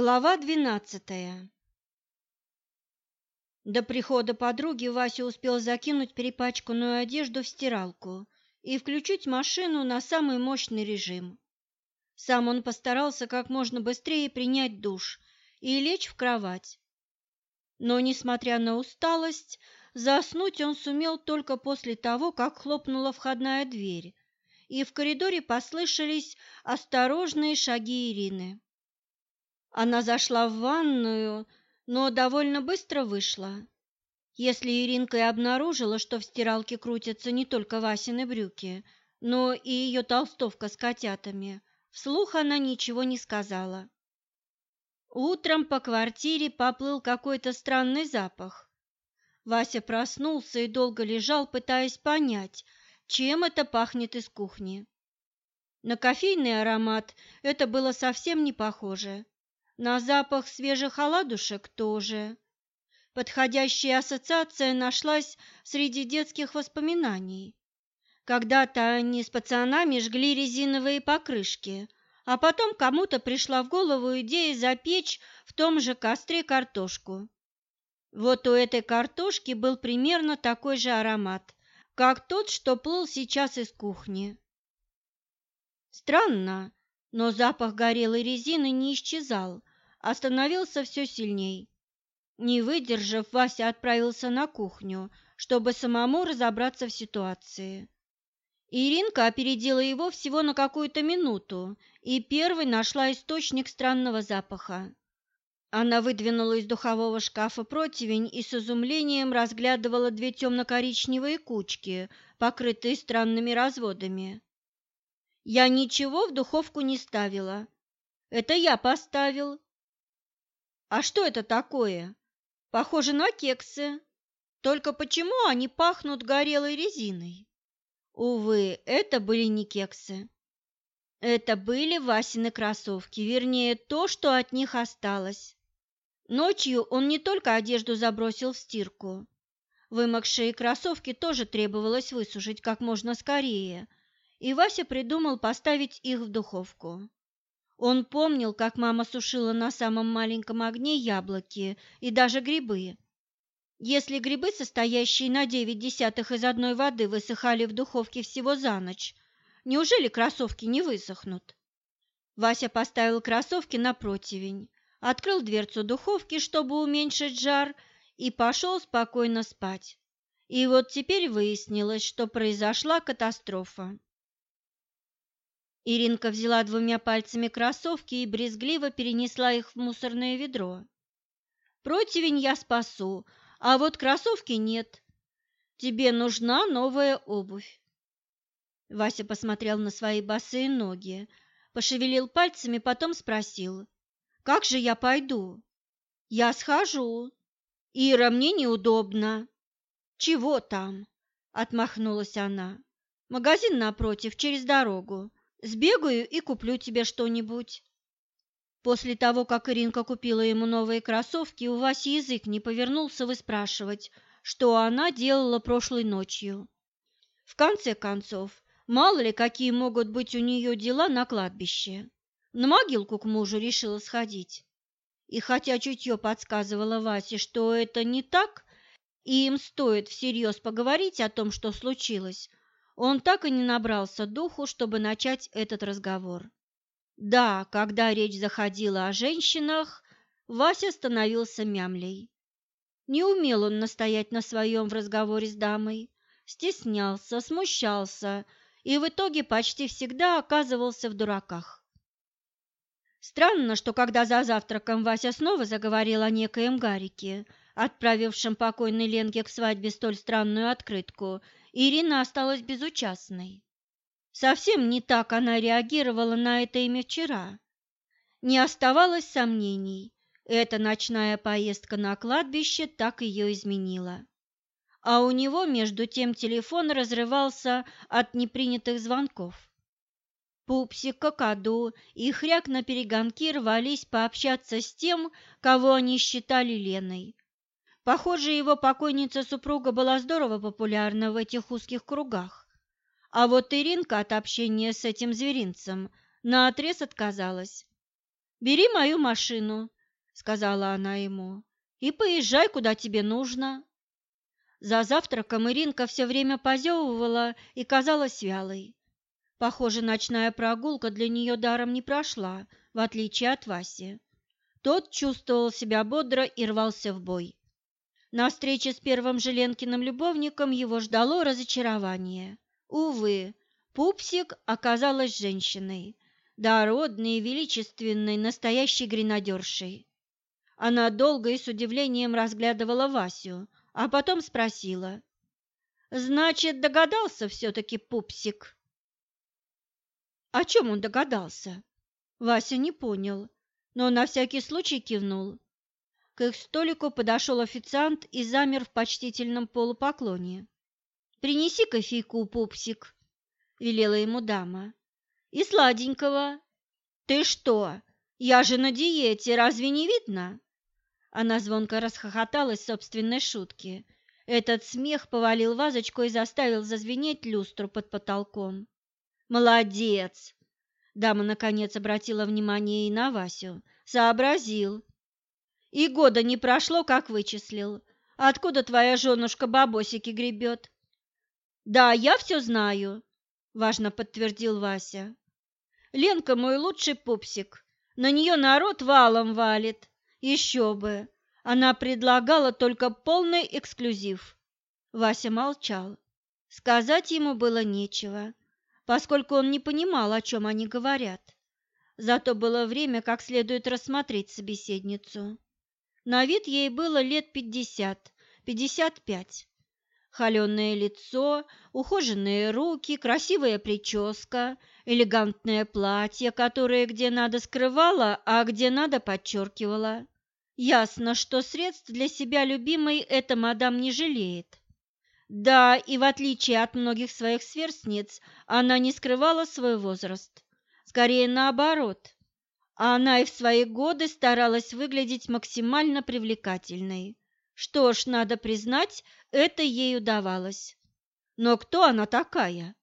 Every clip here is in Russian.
Глава двенадцатая До прихода подруги Вася успел закинуть перепачканную одежду в стиралку и включить машину на самый мощный режим. Сам он постарался как можно быстрее принять душ и лечь в кровать. Но, несмотря на усталость, заснуть он сумел только после того, как хлопнула входная дверь, и в коридоре послышались осторожные шаги Ирины. Она зашла в ванную, но довольно быстро вышла. Если Иринка и обнаружила, что в стиралке крутятся не только Васины брюки, но и ее толстовка с котятами, вслух она ничего не сказала. Утром по квартире поплыл какой-то странный запах. Вася проснулся и долго лежал, пытаясь понять, чем это пахнет из кухни. На кофейный аромат это было совсем не похоже. На запах свежих оладушек тоже. Подходящая ассоциация нашлась среди детских воспоминаний. Когда-то они с пацанами жгли резиновые покрышки, а потом кому-то пришла в голову идея запечь в том же костре картошку. Вот у этой картошки был примерно такой же аромат, как тот, что плыл сейчас из кухни. Странно, но запах горелой резины не исчезал, а становился все сильней. Не выдержав, Вася отправился на кухню, чтобы самому разобраться в ситуации. Иринка опередила его всего на какую-то минуту и первой нашла источник странного запаха. Она выдвинула из духового шкафа противень и с изумлением разглядывала две темно-коричневые кучки, покрытые странными разводами. Я ничего в духовку не ставила. Это я поставил. А что это такое? Похоже на кексы. Только почему они пахнут горелой резиной? Увы, это были не кексы. Это были Васины кроссовки, вернее, то, что от них осталось. Ночью он не только одежду забросил в стирку. Вымокшие кроссовки тоже требовалось высушить как можно скорее – и Вася придумал поставить их в духовку. Он помнил, как мама сушила на самом маленьком огне яблоки и даже грибы. Если грибы, состоящие на девять десятых из одной воды, высыхали в духовке всего за ночь, неужели кроссовки не высохнут? Вася поставил кроссовки на противень, открыл дверцу духовки, чтобы уменьшить жар, и пошел спокойно спать. И вот теперь выяснилось, что произошла катастрофа. Иринка взяла двумя пальцами кроссовки и брезгливо перенесла их в мусорное ведро. «Противень я спасу, а вот кроссовки нет. Тебе нужна новая обувь». Вася посмотрел на свои босые ноги, пошевелил пальцами, потом спросил. «Как же я пойду?» «Я схожу. Ира, мне неудобно». «Чего там?» – отмахнулась она. «Магазин напротив, через дорогу. Сбегаю и куплю тебе что-нибудь. После того, как Иринка купила ему новые кроссовки, у Васи язык не повернулся выспрашивать, что она делала прошлой ночью. В конце концов, мало ли какие могут быть у нее дела на кладбище. На могилку к мужу решила сходить. И хотя чутье подсказывало Васе, что это не так, и им стоит всерьез поговорить о том, что случилось, он так и не набрался духу, чтобы начать этот разговор. Да, когда речь заходила о женщинах, Вася становился мямлей. Не умел он настоять на своем в разговоре с дамой, стеснялся, смущался и в итоге почти всегда оказывался в дураках. Странно, что когда за завтраком Вася снова заговорил о некоем Гарике, отправившем покойной Ленке к свадьбе столь странную открытку Ирина осталась безучастной. Совсем не так она реагировала на это имя вчера. Не оставалось сомнений, эта ночная поездка на кладбище так ее изменила. А у него между тем телефон разрывался от непринятых звонков. Пупсик, Кокаду и Хряк на перегонки рвались пообщаться с тем, кого они считали Леной, Похоже, его покойница-супруга была здорово популярна в этих узких кругах. А вот Иринка от общения с этим зверинцем наотрез отказалась. Бери мою машину, сказала она ему, и поезжай, куда тебе нужно. За завтраком Иринка все время позевывала и казалась вялой. Похоже, ночная прогулка для нее даром не прошла, в отличие от Васи. Тот чувствовал себя бодро и рвался в бой. На встрече с первым Желенкиным любовником его ждало разочарование. Увы, Пупсик оказалась женщиной, дородной величественной, настоящей гренадершей. Она долго и с удивлением разглядывала Васю, а потом спросила. «Значит, догадался все-таки Пупсик?» О чем он догадался? Вася не понял, но на всякий случай кивнул. К их столику подошел официант и замер в почтительном полупоклоне. «Принеси кофейку, пупсик», — велела ему дама. «И сладенького». «Ты что? Я же на диете, разве не видно?» Она звонко расхохоталась собственной шутки. Этот смех повалил вазочку и заставил зазвенеть люстру под потолком. «Молодец!» Дама, наконец, обратила внимание и на Васю. «Сообразил. И года не прошло, как вычислил. Откуда твоя женушка бабосики гребет? Да, я все знаю, важно подтвердил Вася. Ленка мой лучший пупсик. На нее народ валом валит. Еще бы. Она предлагала только полный эксклюзив. Вася молчал. Сказать ему было нечего, поскольку он не понимал, о чем они говорят. Зато было время как следует рассмотреть собеседницу. На вид ей было лет пятьдесят, пятьдесят пять. Холеное лицо, ухоженные руки, красивая прическа, элегантное платье, которое где надо скрывало, а где надо подчеркивало. Ясно, что средств для себя любимой эта мадам не жалеет. Да, и в отличие от многих своих сверстниц, она не скрывала свой возраст. Скорее наоборот, а она и в свои годы старалась выглядеть максимально привлекательной. Что ж, надо признать, это ей удавалось. Но кто она такая?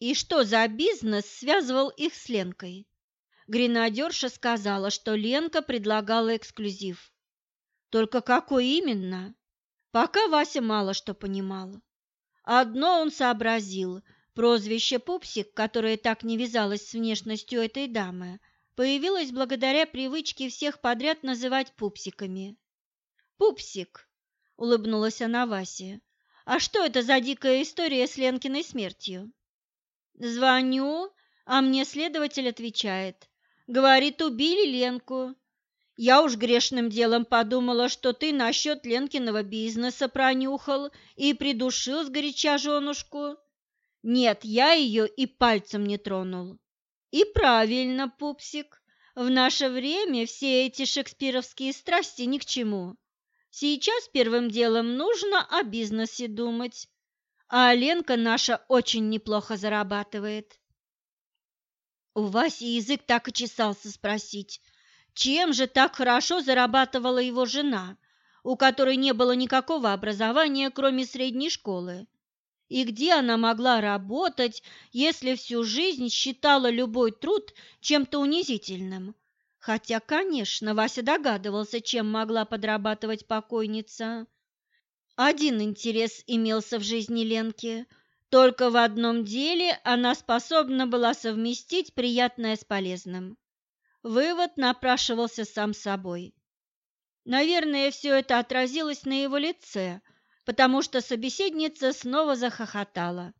И что за бизнес связывал их с Ленкой? Гренадерша сказала, что Ленка предлагала эксклюзив. Только какой именно? Пока Вася мало что понимал. Одно он сообразил – прозвище «Пупсик», которое так не вязалось с внешностью этой дамы – появилась благодаря привычке всех подряд называть пупсиками. «Пупсик!» – улыбнулась она Васе. «А что это за дикая история с Ленкиной смертью?» «Звоню, а мне следователь отвечает. Говорит, убили Ленку. Я уж грешным делом подумала, что ты насчет Ленкиного бизнеса пронюхал и придушил сгоряча женушку. Нет, я ее и пальцем не тронул. И правильно, пупсик, в наше время все эти шекспировские страсти ни к чему. Сейчас первым делом нужно о бизнесе думать. А Ленка наша очень неплохо зарабатывает. У Васи язык так и чесался спросить, чем же так хорошо зарабатывала его жена, у которой не было никакого образования, кроме средней школы. И где она могла работать, если всю жизнь считала любой труд чем-то унизительным? Хотя, конечно, Вася догадывался, чем могла подрабатывать покойница. Один интерес имелся в жизни Ленки. Только в одном деле она способна была совместить приятное с полезным. Вывод напрашивался сам собой. Наверное, все это отразилось на его лице – потому что собеседница снова захохотала.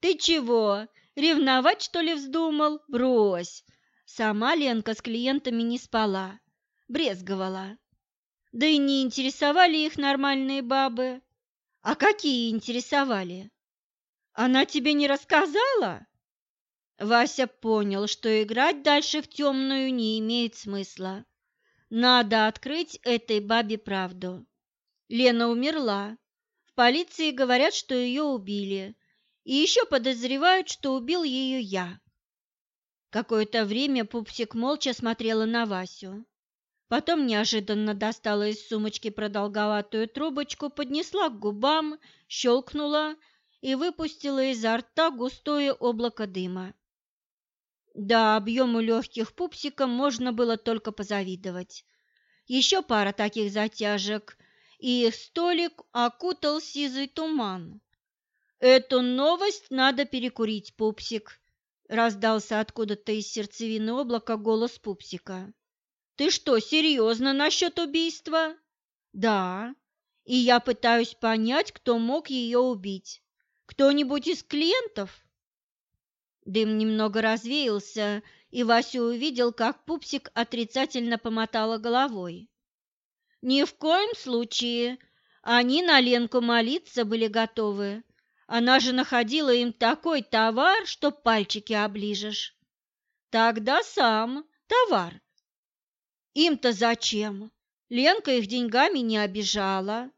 «Ты чего, ревновать, что ли, вздумал? Брось!» Сама Ленка с клиентами не спала, брезговала. Да и не интересовали их нормальные бабы. А какие интересовали? Она тебе не рассказала? Вася понял, что играть дальше в темную не имеет смысла. Надо открыть этой бабе правду. Лена умерла. В полиции говорят, что ее убили. И еще подозревают, что убил ее я. Какое-то время Пупсик молча смотрела на Васю. Потом неожиданно достала из сумочки продолговатую трубочку, поднесла к губам, щелкнула и выпустила изо рта густое облако дыма. Да, объему легких пупсика можно было только позавидовать. Еще пара таких затяжек, и их столик окутал сизый туман. «Эту новость надо перекурить, пупсик», — раздался откуда-то из сердцевины облака голос пупсика. «Ты что, серьезно насчет убийства?» «Да, и я пытаюсь понять, кто мог ее убить. Кто-нибудь из клиентов?» Дым немного развеялся, и Вася увидел, как пупсик отрицательно помотала головой. «Ни в коем случае. Они на Ленку молиться были готовы. Она же находила им такой товар, что пальчики оближешь. Тогда сам товар. Им-то зачем? Ленка их деньгами не обижала.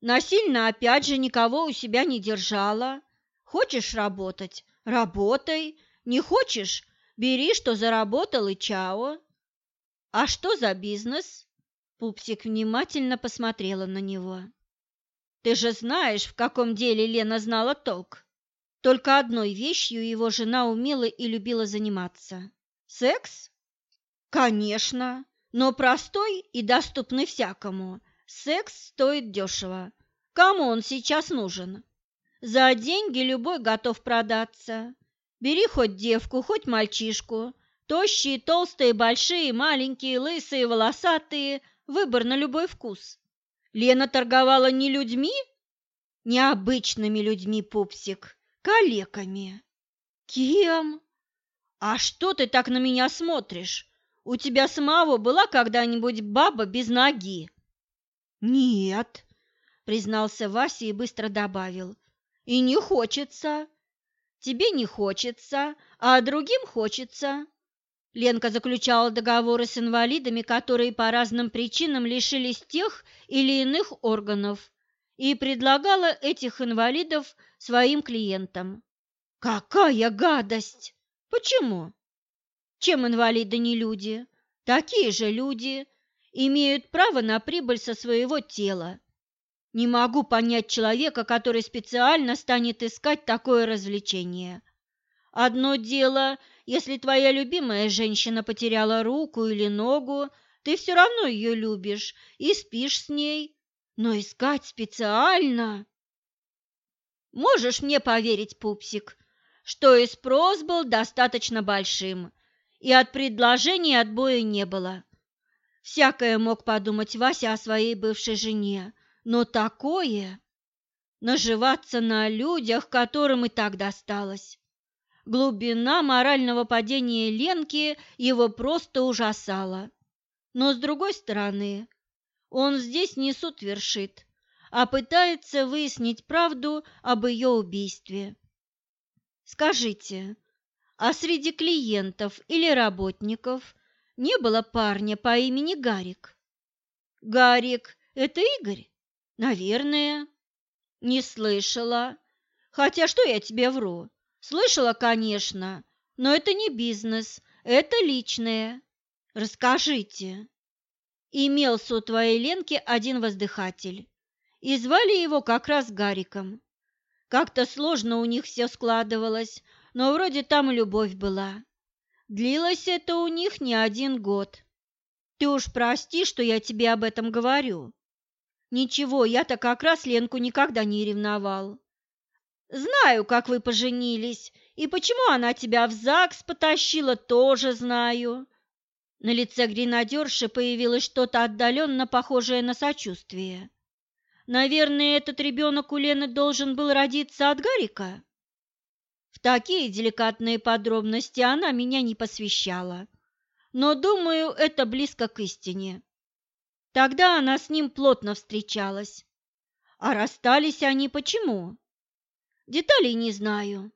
Насильно опять же никого у себя не держала. Хочешь работать? Работай. Не хочешь? Бери, что заработал, и чао. А что за бизнес? Пупсик внимательно посмотрела на него. Ты же знаешь, в каком деле Лена знала толк. Только одной вещью его жена умела и любила заниматься. Секс? Конечно, но простой и доступный всякому. Секс стоит дешево. Кому он сейчас нужен? За деньги любой готов продаться. Бери хоть девку, хоть мальчишку. Тощие, толстые, большие, маленькие, лысые, волосатые. Выбор на любой вкус. Лена торговала не людьми, необычными людьми, пупсик, калеками. Кем? А что ты так на меня смотришь? У тебя самого была когда-нибудь баба без ноги? Нет, признался Вася и быстро добавил. И не хочется. Тебе не хочется, а другим хочется. Ленка заключала договоры с инвалидами, которые по разным причинам лишились тех или иных органов, и предлагала этих инвалидов своим клиентам. Какая гадость! Почему? Чем инвалиды не люди? Такие же люди имеют право на прибыль со своего тела. Не могу понять человека, который специально станет искать такое развлечение. Одно дело, если твоя любимая женщина потеряла руку или ногу, ты все равно ее любишь и спишь с ней, но искать специально... Можешь мне поверить, пупсик, что и спрос был достаточно большим, и от предложений отбоя не было. Всякое мог подумать Вася о своей бывшей жене, но такое... Наживаться на людях, которым и так досталось. Глубина морального падения Ленки его просто ужасала. Но с другой стороны, он здесь не суд вершит, а пытается выяснить правду об ее убийстве. Скажите, а среди клиентов или работников не было парня по имени Гарик? Гарик – это Игорь? Наверное. Не слышала. Хотя что я тебе вру? Слышала, конечно, но это не бизнес, это личное. Расскажите. Имелся у твоей Ленки один воздыхатель, и звали его как раз Гариком. Как-то сложно у них все складывалось, но вроде там любовь была. Длилось это у них не один год. Ты уж прости, что я тебе об этом говорю. Ничего, я-то как раз Ленку никогда не ревновал. Знаю, как вы поженились, и почему она тебя в ЗАГС потащила, тоже знаю. На лице гренадерши появилось что-то отдаленно похожее на сочувствие. Наверное, этот ребенок у Лены должен был родиться от Гарика? В такие деликатные подробности она меня не посвящала, но, думаю, это близко к истине. Тогда она с ним плотно встречалась. А расстались они почему? Деталей не знаю.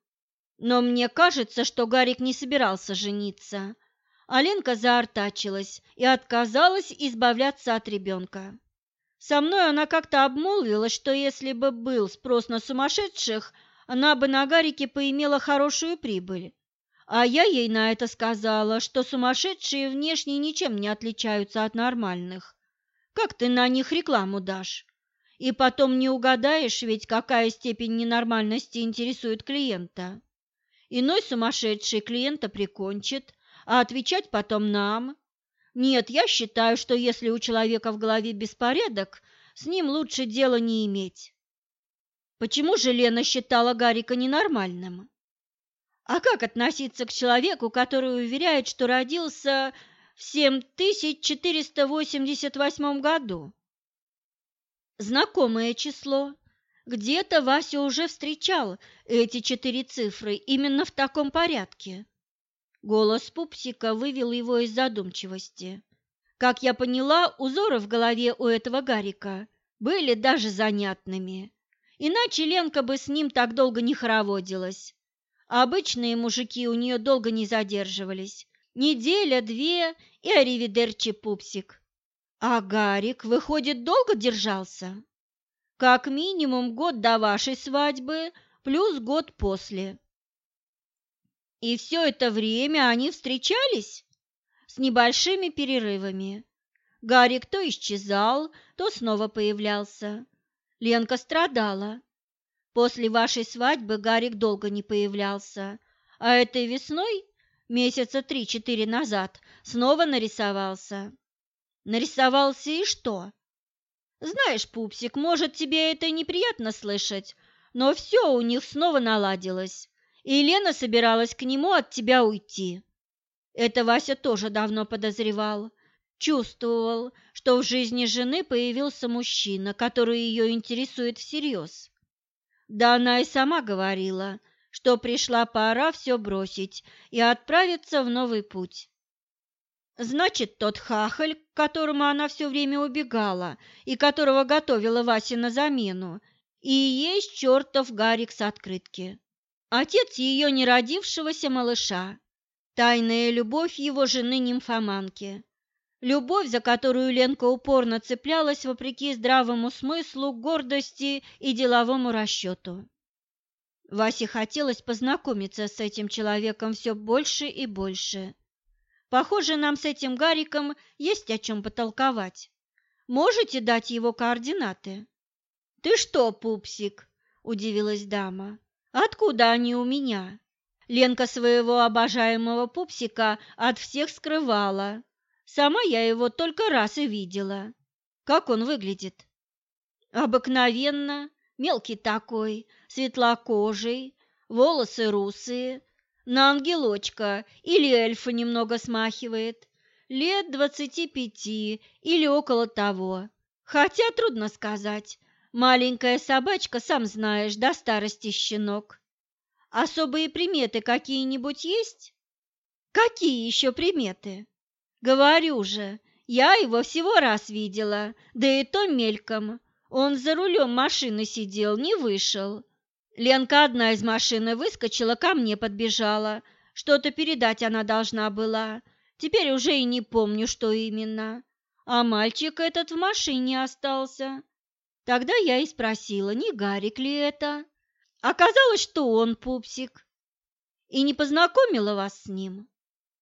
Но мне кажется, что Гарик не собирался жениться. А Ленка заортачилась и отказалась избавляться от ребенка. Со мной она как-то обмолвилась, что если бы был спрос на сумасшедших, она бы на Гарике поимела хорошую прибыль. А я ей на это сказала, что сумасшедшие внешне ничем не отличаются от нормальных. Как ты на них рекламу дашь? И потом не угадаешь ведь, какая степень ненормальности интересует клиента. Иной сумасшедший клиента прикончит, а отвечать потом нам. Нет, я считаю, что если у человека в голове беспорядок, с ним лучше дела не иметь. Почему же Лена считала Гарика ненормальным? А как относиться к человеку, который уверяет, что родился в 7488 году? Знакомое число. Где-то Вася уже встречал эти четыре цифры именно в таком порядке. Голос пупсика вывел его из задумчивости. Как я поняла, узоры в голове у этого Гарика были даже занятными. Иначе Ленка бы с ним так долго не хороводилась. Обычные мужики у нее долго не задерживались. Неделя, две и аривидерчи пупсик. А Гарик, выходит, долго держался? Как минимум год до вашей свадьбы, плюс год после. И все это время они встречались с небольшими перерывами. Гарик то исчезал, то снова появлялся. Ленка страдала. После вашей свадьбы Гарик долго не появлялся, а этой весной, месяца три-четыре назад, снова нарисовался. Нарисовался и что? Знаешь, пупсик, может, тебе это неприятно слышать, но все у них снова наладилось и Лена собиралась к нему от тебя уйти. Это Вася тоже давно подозревал. Чувствовал, что в жизни жены появился мужчина, который ее интересует всерьез. Да она и сама говорила, что пришла пора все бросить и отправиться в новый путь. Значит, тот хахаль, к которому она все время убегала и которого готовила Вася на замену, и есть чертов Гарик с открытки отец ее неродившегося малыша, тайная любовь его жены-нимфоманки, любовь, за которую Ленка упорно цеплялась вопреки здравому смыслу, гордости и деловому расчету. Васе хотелось познакомиться с этим человеком все больше и больше. Похоже, нам с этим Гариком есть о чем потолковать. Можете дать его координаты? Ты что, пупсик? удивилась дама. Откуда они у меня? Ленка своего обожаемого пупсика от всех скрывала. Сама я его только раз и видела. Как он выглядит? Обыкновенно, мелкий такой, светлокожий, волосы русые, на ангелочка или эльфа немного смахивает, лет двадцати пяти или около того. Хотя трудно сказать, Маленькая собачка, сам знаешь, до старости щенок. Особые приметы какие-нибудь есть? Какие еще приметы? Говорю же, я его всего раз видела, да и то мельком. Он за рулем машины сидел, не вышел. Ленка одна из машины выскочила, ко мне подбежала. Что-то передать она должна была. Теперь уже и не помню, что именно. А мальчик этот в машине остался. Тогда я и спросила, не Гарик ли это. Оказалось, что он пупсик. И не познакомила вас с ним?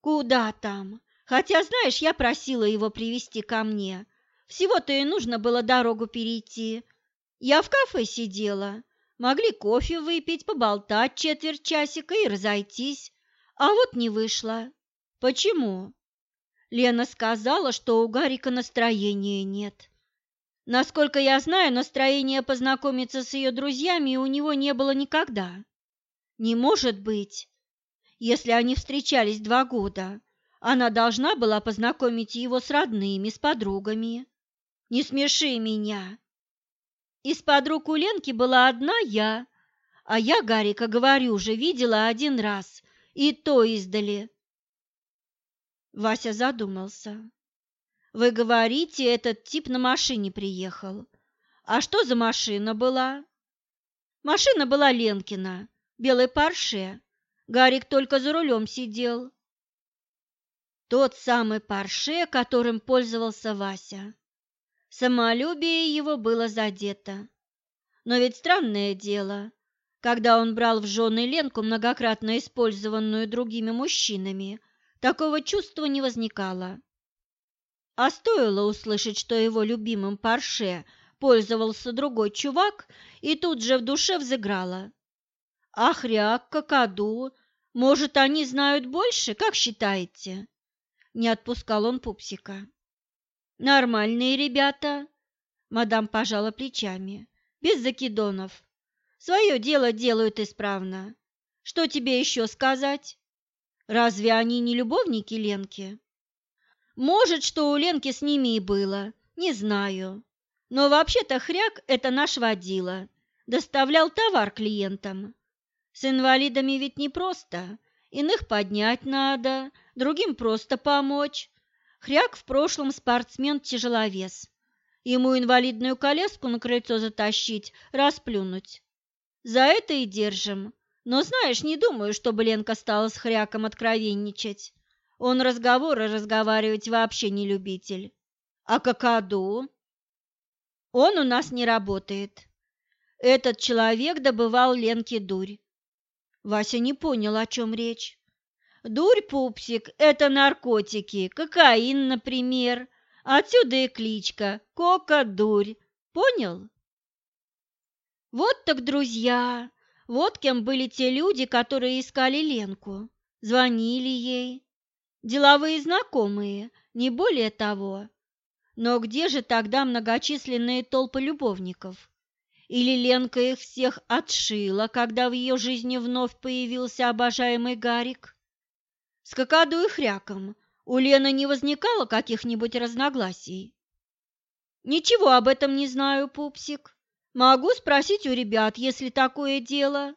Куда там? Хотя, знаешь, я просила его привести ко мне. Всего-то и нужно было дорогу перейти. Я в кафе сидела. Могли кофе выпить, поболтать четверть часика и разойтись. А вот не вышло. Почему? Лена сказала, что у Гарика настроения нет. Насколько я знаю, настроения познакомиться с ее друзьями у него не было никогда. Не может быть. Если они встречались два года, она должна была познакомить его с родными, с подругами. Не смеши меня. Из подруг у Ленки была одна я, а я Гарика, говорю же, видела один раз, и то издали. Вася задумался. Вы говорите, этот тип на машине приехал. А что за машина была? Машина была Ленкина, белый парше. Гарик только за рулем сидел. Тот самый парше, которым пользовался Вася. Самолюбие его было задето. Но ведь странное дело, когда он брал в жены Ленку, многократно использованную другими мужчинами, такого чувства не возникало. А стоило услышать, что его любимым парше пользовался другой чувак, и тут же в душе взыграла. Ахряк, какаду, Может, они знают больше, как считаете? Не отпускал он пупсика. Нормальные ребята, мадам пожала плечами, без закидонов. Свое дело делают исправно. Что тебе еще сказать? Разве они не любовники Ленки? Может, что у Ленки с ними и было, не знаю. Но вообще-то хряк – это наш водила, доставлял товар клиентам. С инвалидами ведь непросто, иных поднять надо, другим просто помочь. Хряк в прошлом спортсмен-тяжеловес. Ему инвалидную коляску на крыльцо затащить, расплюнуть. За это и держим. Но знаешь, не думаю, чтобы Ленка стала с хряком откровенничать. Он разговоры разговаривать вообще не любитель. А какаду? Он у нас не работает. Этот человек добывал Ленке дурь. Вася не понял, о чем речь. Дурь, пупсик, это наркотики, кокаин, например. Отсюда и кличка Кока-дурь. Понял? Вот так друзья, вот кем были те люди, которые искали Ленку, звонили ей. Деловые знакомые, не более того. Но где же тогда многочисленные толпы любовников? Или Ленка их всех отшила, когда в ее жизни вновь появился обожаемый Гарик? С Кокоду и Хряком у Лены не возникало каких-нибудь разногласий? Ничего об этом не знаю, пупсик. Могу спросить у ребят, если такое дело.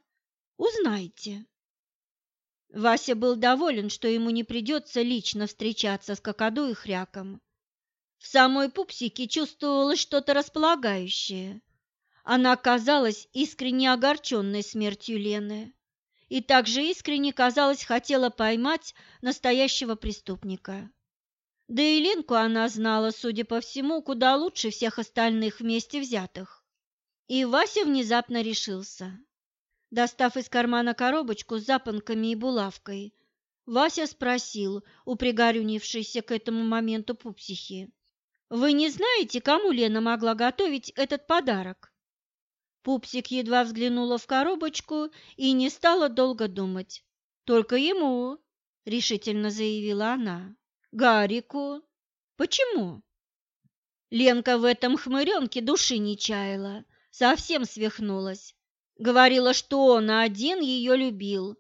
Узнайте. Вася был доволен, что ему не придется лично встречаться с Кокоду и Хряком. В самой пупсике чувствовалось что-то располагающее. Она казалась искренне огорченной смертью Лены и также искренне, казалось, хотела поймать настоящего преступника. Да и Ленку она знала, судя по всему, куда лучше всех остальных вместе взятых. И Вася внезапно решился. Достав из кармана коробочку с запонками и булавкой, Вася спросил у пригорюнившейся к этому моменту пупсихи. «Вы не знаете, кому Лена могла готовить этот подарок?» Пупсик едва взглянула в коробочку и не стала долго думать. «Только ему», — решительно заявила она. «Гарику». «Почему?» Ленка в этом хмыренке души не чаяла совсем свихнулась. Говорила, что он один ее любил.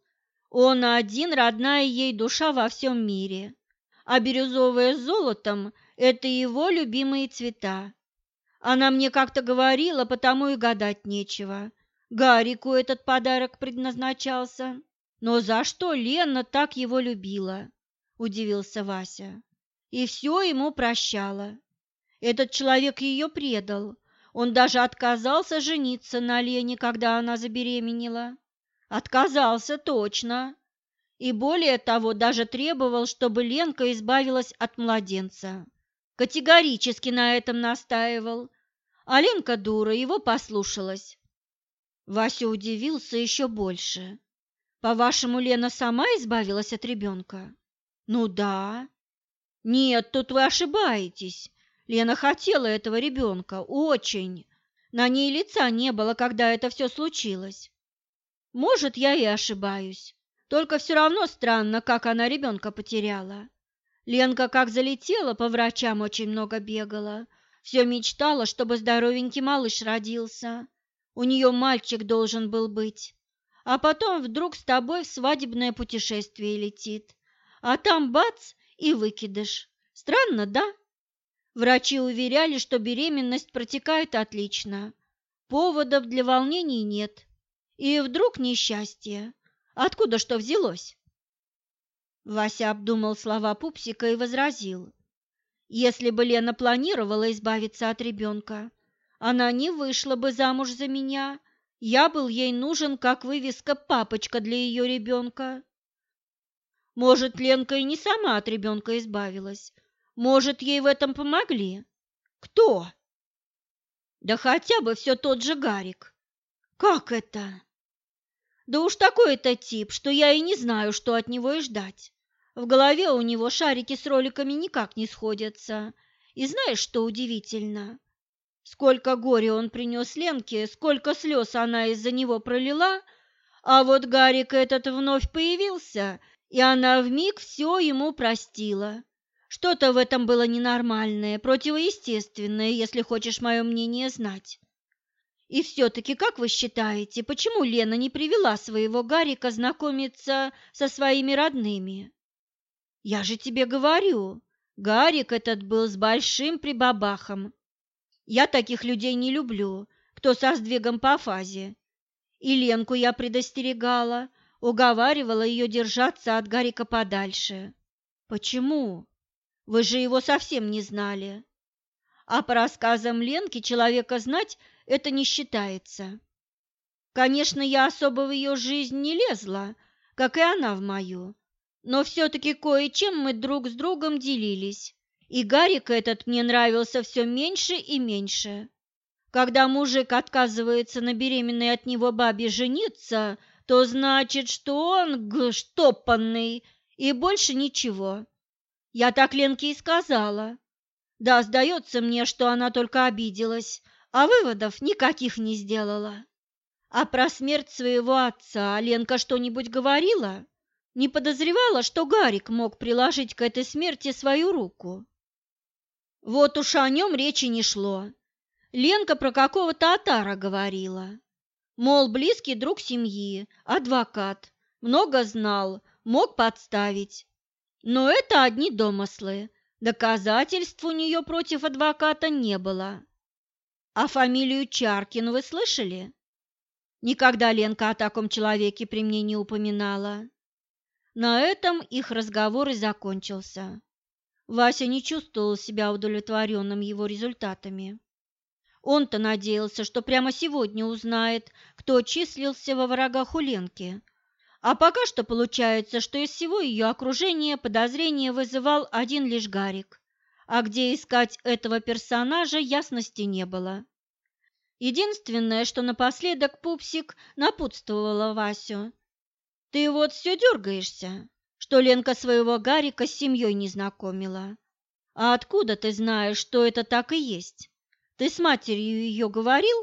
Он один родная ей душа во всем мире. А бирюзовое с золотом – это его любимые цвета. Она мне как-то говорила, потому и гадать нечего. Гарику этот подарок предназначался. Но за что Лена так его любила? Удивился Вася. И все ему прощала. Этот человек ее предал, он даже отказался жениться на Лене, когда она забеременела. Отказался точно. И более того, даже требовал, чтобы Ленка избавилась от младенца. Категорически на этом настаивал. А Ленка дура, его послушалась. Вася удивился еще больше. По-вашему, Лена сама избавилась от ребенка? Ну да. Нет, тут вы ошибаетесь. Лена хотела этого ребенка, очень. На ней лица не было, когда это все случилось. Может, я и ошибаюсь. Только все равно странно, как она ребенка потеряла. Ленка как залетела, по врачам очень много бегала. Все мечтала, чтобы здоровенький малыш родился. У нее мальчик должен был быть. А потом вдруг с тобой в свадебное путешествие летит. А там бац и выкидыш. Странно, да? Врачи уверяли, что беременность протекает отлично. Поводов для волнений нет. И вдруг несчастье. Откуда что взялось? Вася обдумал слова пупсика и возразил. Если бы Лена планировала избавиться от ребенка, она не вышла бы замуж за меня. Я был ей нужен как вывеска «папочка» для ее ребенка. Может, Ленка и не сама от ребенка избавилась, может, ей в этом помогли? Кто? Да хотя бы все тот же Гарик. Как это? Да уж такой-то тип, что я и не знаю, что от него и ждать. В голове у него шарики с роликами никак не сходятся. И знаешь, что удивительно? Сколько горя он принес Ленке, сколько слез она из-за него пролила, А вот Гарик этот вновь появился, и она вмиг все ему простила. Что-то в этом было ненормальное, противоестественное, если хочешь мое мнение знать. И все-таки, как вы считаете, почему Лена не привела своего Гарика знакомиться со своими родными? Я же тебе говорю, Гарик этот был с большим прибабахом. Я таких людей не люблю, кто со сдвигом по фазе. И Ленку я предостерегала, уговаривала ее держаться от Гарика подальше. Почему? Вы же его совсем не знали. А по рассказам Ленки человека знать это не считается. Конечно, я особо в ее жизнь не лезла, как и она в мою, но все-таки кое-чем мы друг с другом делились, и Гарик этот мне нравился все меньше и меньше. Когда мужик отказывается на беременной от него бабе жениться, то значит, что он гштопанный и больше ничего. Я так Ленке и сказала. Да, сдается мне, что она только обиделась, а выводов никаких не сделала. А про смерть своего отца Ленка что-нибудь говорила? Не подозревала, что Гарик мог приложить к этой смерти свою руку. Вот уж о нем речи не шло. Ленка про какого-то Атара говорила. Мол, близкий друг семьи, адвокат, много знал, мог подставить. Но это одни домыслы. Доказательств у нее против адвоката не было. А фамилию Чаркин вы слышали? Никогда Ленка о таком человеке при мне не упоминала. На этом их разговор и закончился. Вася не чувствовал себя удовлетворенным его результатами. Он-то надеялся, что прямо сегодня узнает, кто числился во врагах у Ленки. А пока что получается, что из всего ее окружения подозрение вызывал один лишь Гарик а где искать этого персонажа, ясности не было. Единственное, что напоследок Пупсик напутствовала Васю. «Ты вот все дергаешься, что Ленка своего Гарика с семьей не знакомила. А откуда ты знаешь, что это так и есть? Ты с матерью ее говорил?»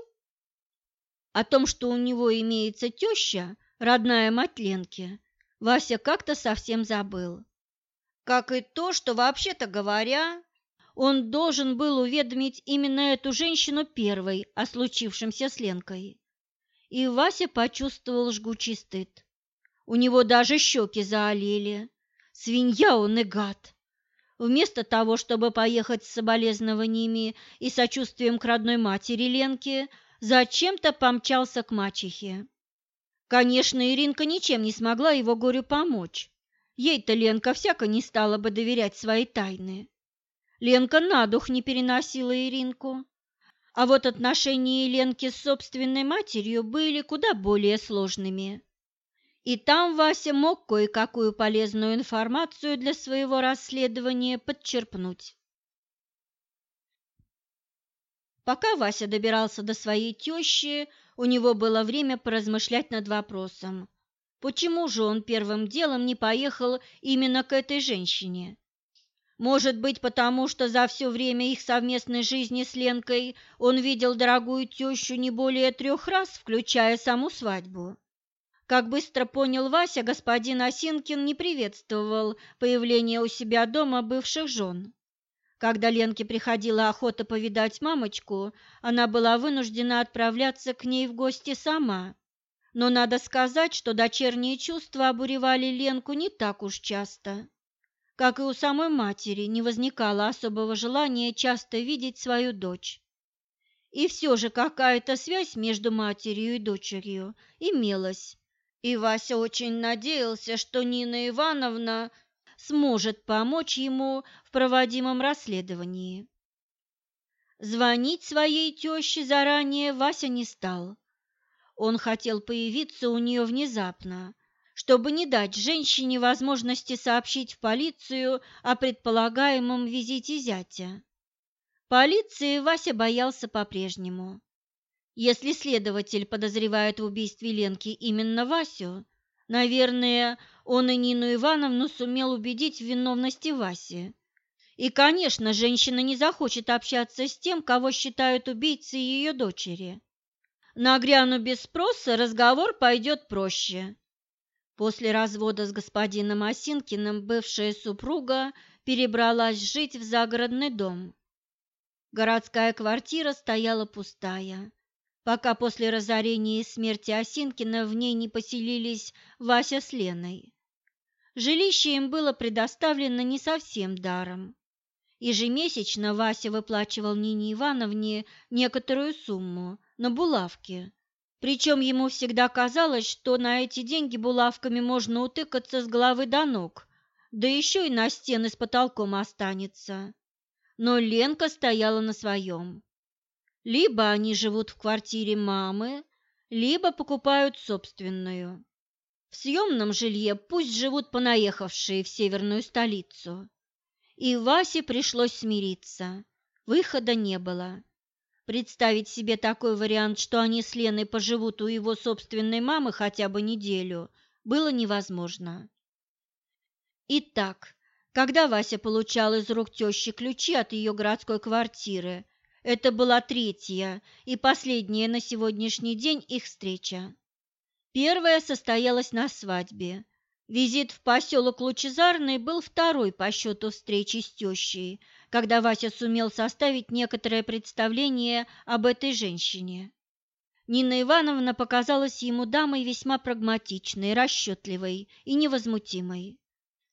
О том, что у него имеется теща, родная мать Ленки, Вася как-то совсем забыл. Как и то, что, вообще-то говоря, он должен был уведомить именно эту женщину первой о случившемся с Ленкой. И Вася почувствовал жгучий стыд. У него даже щеки заолели. Свинья он и гад. Вместо того, чтобы поехать с соболезнованиями и сочувствием к родной матери Ленки, зачем-то помчался к мачехе. Конечно, Иринка ничем не смогла его горю помочь. Ей-то Ленка всяко не стала бы доверять свои тайны. Ленка на дух не переносила Иринку. А вот отношения Ленки с собственной матерью были куда более сложными. И там Вася мог кое-какую полезную информацию для своего расследования подчерпнуть. Пока Вася добирался до своей тещи, у него было время поразмышлять над вопросом, почему же он первым делом не поехал именно к этой женщине. Может быть, потому что за все время их совместной жизни с Ленкой он видел дорогую тещу не более трех раз, включая саму свадьбу. Как быстро понял Вася, господин Осинкин не приветствовал появление у себя дома бывших жен. Когда Ленке приходила охота повидать мамочку, она была вынуждена отправляться к ней в гости сама. Но надо сказать, что дочерние чувства обуревали Ленку не так уж часто. Как и у самой матери, не возникало особого желания часто видеть свою дочь. И все же какая-то связь между матерью и дочерью имелась, и Вася очень надеялся, что Нина Ивановна сможет помочь ему в проводимом расследовании. Звонить своей теще заранее Вася не стал. Он хотел появиться у нее внезапно, чтобы не дать женщине возможности сообщить в полицию о предполагаемом визите зятя. Полиции Вася боялся по-прежнему. Если следователь подозревает в убийстве Ленки именно Васю, наверное, он и Нину Ивановну сумел убедить в виновности Васи. И, конечно, женщина не захочет общаться с тем, кого считают убийцей ее дочери. Нагряну без спроса, разговор пойдет проще. После развода с господином Осинкиным бывшая супруга перебралась жить в загородный дом. Городская квартира стояла пустая, пока после разорения и смерти Осинкина в ней не поселились Вася с Леной. Жилище им было предоставлено не совсем даром. Ежемесячно Вася выплачивал Нине Ивановне некоторую сумму на булавки. Причем ему всегда казалось, что на эти деньги булавками можно утыкаться с головы до ног, да еще и на стены с потолком останется. Но Ленка стояла на своем. Либо они живут в квартире мамы, либо покупают собственную. В съемном жилье пусть живут понаехавшие в северную столицу. И Васе пришлось смириться. Выхода не было. Представить себе такой вариант, что они с Леной поживут у его собственной мамы хотя бы неделю, было невозможно. Итак, когда Вася получал из рук тещи ключи от ее городской квартиры, это была третья и последняя на сегодняшний день их встреча. Первая состоялась на свадьбе. Визит в поселок Лучезарный был второй по счету встречи с тещей, когда Вася сумел составить некоторое представление об этой женщине. Нина Ивановна показалась ему дамой весьма прагматичной, расчетливой и невозмутимой.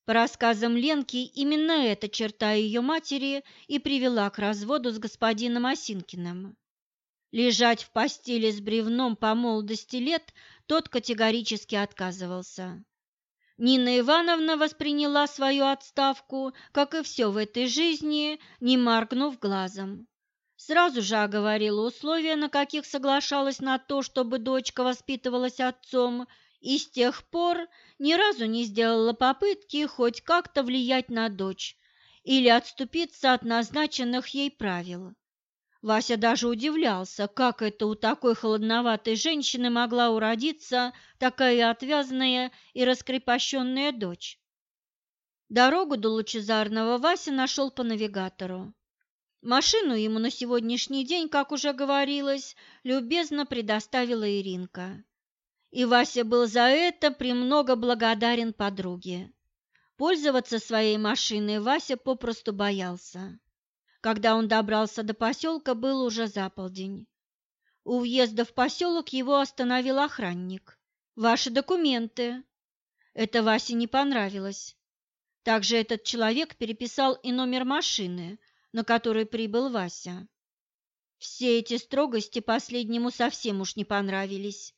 По рассказам Ленки, именно эта черта ее матери и привела к разводу с господином Осинкиным. Лежать в постели с бревном по молодости лет тот категорически отказывался. Нина Ивановна восприняла свою отставку, как и все в этой жизни, не моргнув глазом. Сразу же оговорила условия, на каких соглашалась на то, чтобы дочка воспитывалась отцом, и с тех пор ни разу не сделала попытки хоть как-то влиять на дочь или отступиться от назначенных ей правил. Вася даже удивлялся, как это у такой холодноватой женщины могла уродиться такая отвязанная и раскрепощенная дочь. Дорогу до Лучезарного Вася нашел по навигатору. Машину ему на сегодняшний день, как уже говорилось, любезно предоставила Иринка. И Вася был за это премного благодарен подруге. Пользоваться своей машиной Вася попросту боялся. Когда он добрался до поселка, был уже заполдень. У въезда в поселок его остановил охранник. «Ваши документы». Это Васе не понравилось. Также этот человек переписал и номер машины, на которой прибыл Вася. Все эти строгости последнему совсем уж не понравились.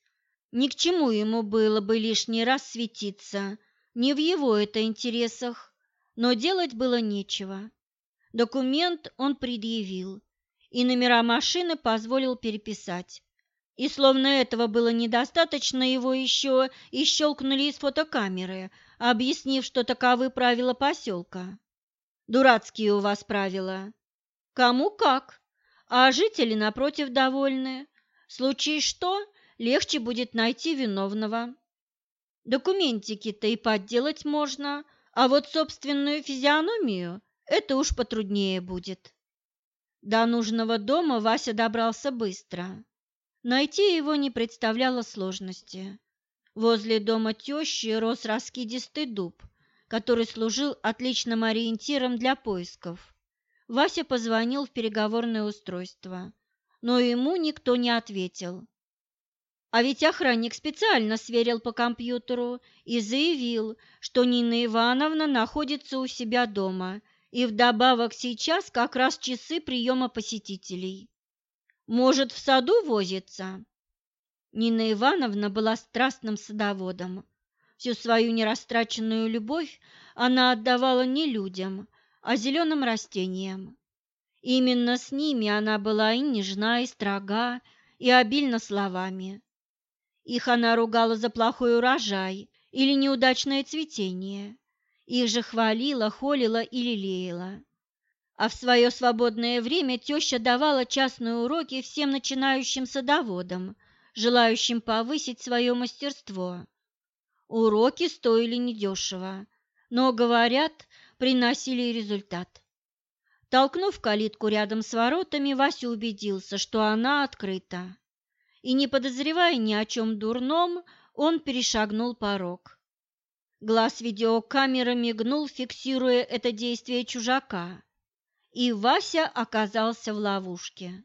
Ни к чему ему было бы лишний раз светиться, не в его это интересах, но делать было нечего. Документ он предъявил, и номера машины позволил переписать. И словно этого было недостаточно, его еще и щелкнули из фотокамеры, объяснив, что таковы правила поселка. Дурацкие у вас правила. Кому как, а жители, напротив, довольны. Случись что, легче будет найти виновного. Документики-то и подделать можно, а вот собственную физиономию это уж потруднее будет. До нужного дома Вася добрался быстро. Найти его не представляло сложности. Возле дома тещи рос раскидистый дуб, который служил отличным ориентиром для поисков. Вася позвонил в переговорное устройство, но ему никто не ответил. А ведь охранник специально сверил по компьютеру и заявил, что Нина Ивановна находится у себя дома и вдобавок сейчас как раз часы приема посетителей. Может, в саду возится? Нина Ивановна была страстным садоводом. Всю свою нерастраченную любовь она отдавала не людям, а зеленым растениям. Именно с ними она была и нежна, и строга, и обильна словами. Их она ругала за плохой урожай или неудачное цветение. Их же хвалила, холила и лелеяла. А в свое свободное время теща давала частные уроки всем начинающим садоводам, желающим повысить свое мастерство. Уроки стоили недешево, но, говорят, приносили результат. Толкнув калитку рядом с воротами, Вася убедился, что она открыта. И, не подозревая ни о чем дурном, он перешагнул порог. Глаз видеокамеры мигнул, фиксируя это действие чужака, и Вася оказался в ловушке.